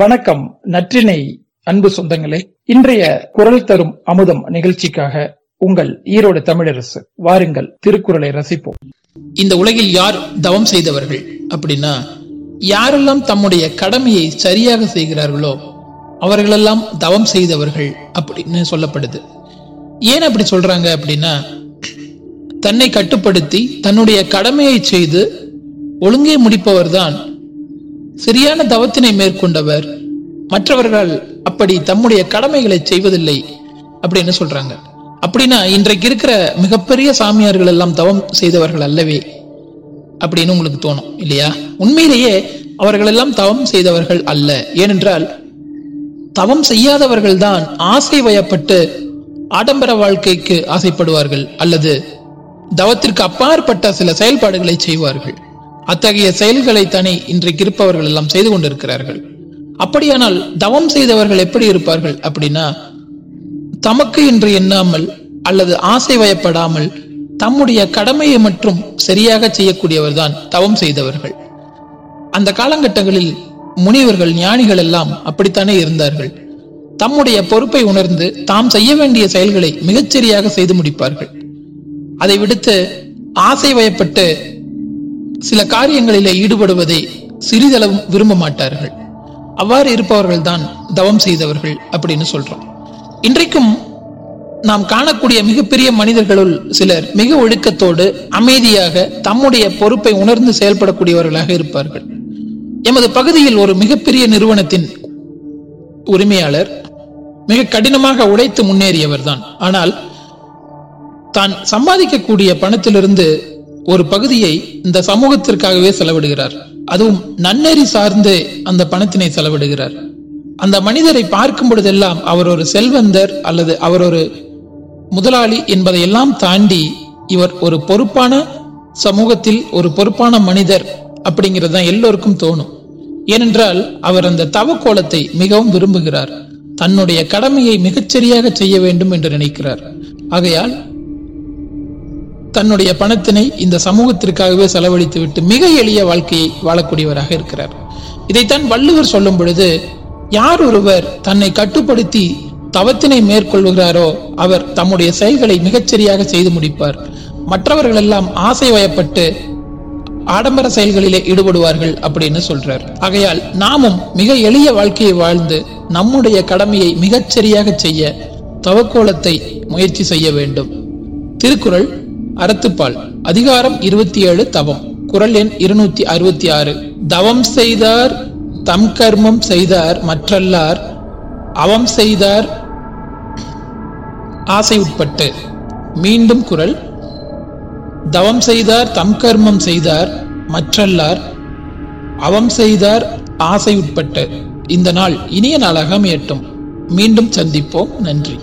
வணக்கம் நற்றினை அன்பு சொந்தங்களே. இன்றைய குரல் தரும் அமுதம் நிகழ்ச்சிக்காக உங்கள் ஈரோடு தமிழரசு வாருங்கள் திருக்குறளை ரசிப்போம். இந்த உலகில் யார் தவம் செய்தவர்கள் அப்படின்னா யாரெல்லாம் தம்முடைய கடமையை சரியாக செய்கிறார்களோ அவர்களெல்லாம் தவம் செய்தவர்கள் அப்படின்னு சொல்லப்படுது. ஏன் அப்படி சொல்றாங்க அப்படின்னா தன்னை கட்டுப்படுத்தி தன்னுடைய கடமையை செய்து ஒழுங்கே முடிப்பவர்தான் சரியான தவத்தினை மேற்கொண்டவர். மற்றவர்கள் அப்படி தம்முடைய கடமைகளை செய்வதில்லை அப்படின்னு சொல்றாங்க. அப்படின்னா இன்றைக்கு இருக்கிற மிகப்பெரிய சாமியார்கள் எல்லாம் தவம் செய்தவர்கள் அல்லவே அப்படின்னு உங்களுக்கு தோணும் இல்லையா? உண்மையிலேயே அவர்களெல்லாம் தவம் செய்தவர்கள் அல்ல. ஏனென்றால் தவம் செய்யாதவர்கள் தான் ஆசை வயப்பட்டு ஆடம்பர வாழ்க்கைக்கு ஆசைப்படுவார்கள் அல்லது தவத்திற்கு அப்பாற்பட்ட சில செயல்பாடுகளை செய்வார்கள். அத்தகைய செயல்களை தனி இன்றைக்கு இருப்பவர்கள் எல்லாம் செய்து கொண்டிருக்கிறார்கள். அப்படியானால் தவம் செய்தவர்கள் எப்படி இருப்பார்கள் அப்படின்னா தமக்கு என்று எண்ணாமல் அல்லது ஆசை வயப்படாமல் தம்முடைய கடமையை மட்டும் சரியாக செய்யக்கூடியவர் தான் தவம் செய்தவர்கள். அந்த காலகட்டங்களில் முனிவர்கள் ஞானிகள் எல்லாம் அப்படித்தானே இருந்தார்கள். தம்முடைய பொறுப்பை உணர்ந்து தாம் செய்ய வேண்டிய செயல்களை மிகச்சரியாக செய்து முடிப்பார்கள். அதை விடுத்து ஆசை வயப்பட்டு சில காரியங்களிலே ஈடுபடுவதை சிறிதளவும் விரும்ப மாட்டார்கள் அவ்வாறு இருப்பவர்கள் தான் தவம் செய்தவர்கள் அப்படின்னு சொல்றோம். இன்றைக்கும் நாம் காணக்கூடிய மிகப்பெரிய மனிதர்களுள் சிலர் மிக ஒழுக்கத்தோடு அமைதியாக தம்முடைய பொறுப்பை உணர்ந்து செயல்படக்கூடியவர்களாக இருப்பார்கள். எமது பகுதியில் ஒரு மிகப்பெரிய நிறுவனத்தின் உரிமையாளர் மிக கடினமாக உழைத்து முன்னேறியவர் தான் ஆனால் தான் சம்பாதிக்கக்கூடிய பணத்திலிருந்து ஒரு பகுதியை இந்த சமூகத்திற்காகவே செலவிடுகிறார். அதுவும் நன்னெறி சார்ந்து அந்த பணத்தினை செலவிடுகிறார். அந்த மனிதரை பார்க்கும் பொழுதெல்லாம் அவர் ஒரு செல்வந்தர் அல்லது அவர் ஒரு முதலாளி என்பதை எல்லாம் தாண்டி இவர் ஒரு பொறுப்பான சமூகத்தில் ஒரு பொறுப்பான மனிதர் அப்படிங்கிறது தான் எல்லோருக்கும் தோணும். ஏனென்றால் அவர் அந்த தவ கோலத்தை மிகவும் விரும்புகிறார். தன்னுடைய கடமையை மிகச்சரியாக செய்ய வேண்டும் என்று நினைக்கிறார். ஆகையால் தன்னுடைய பணத்தினை இந்த சமூகத்திற்காகவே செலவழித்துவிட்டு மிக எளிய வாழ்க்கையை வாழக்கூடியவராக இருக்கிறார். இதைத்தான் வள்ளுவர் சொல்லும் பொழுது யார் ஒருவர் தன்னை கட்டுப்படுத்தி தவத்தினை மேற்கொள்கிறாரோ அவர் தம்முடைய செயல்களை மிகச்சரியாக செய்து முடிப்பார். மற்றவர்கள் எல்லாம் ஆசை வயப்பட்டு ஆடம்பர செயல்களிலே ஈடுபடுவார்கள் அப்படின்னு சொல்றார். ஆகையால் நாமும் மிக எளிய வாழ்க்கையை வாழ்ந்து நம்முடைய கடமையை மிகச்சரியாக செய்ய தவக்கோலத்தை முயற்சி செய்ய வேண்டும். திருக்குறள் அறத்துப்பால் அதிகாரம் இருபத்தி ஏழு தவம். குரல் எண் இருநூத்தி அறுபத்தி ஆறு. தவம் செய்தார் தம் கர்மம் செய்தார் மற்றல்லார் அவம் செய்தார் ஆசை உட்பட்டு மீண்டும் குரல். தவம் செய்தார் தம் கர்மம் செய்தார் மற்றல்லார் அவம் செய்தார் ஆசை உட்பட்டு இந்த நாள் இனிய நாளாக அமையட்டும். மீண்டும் சந்திப்போம். நன்றி.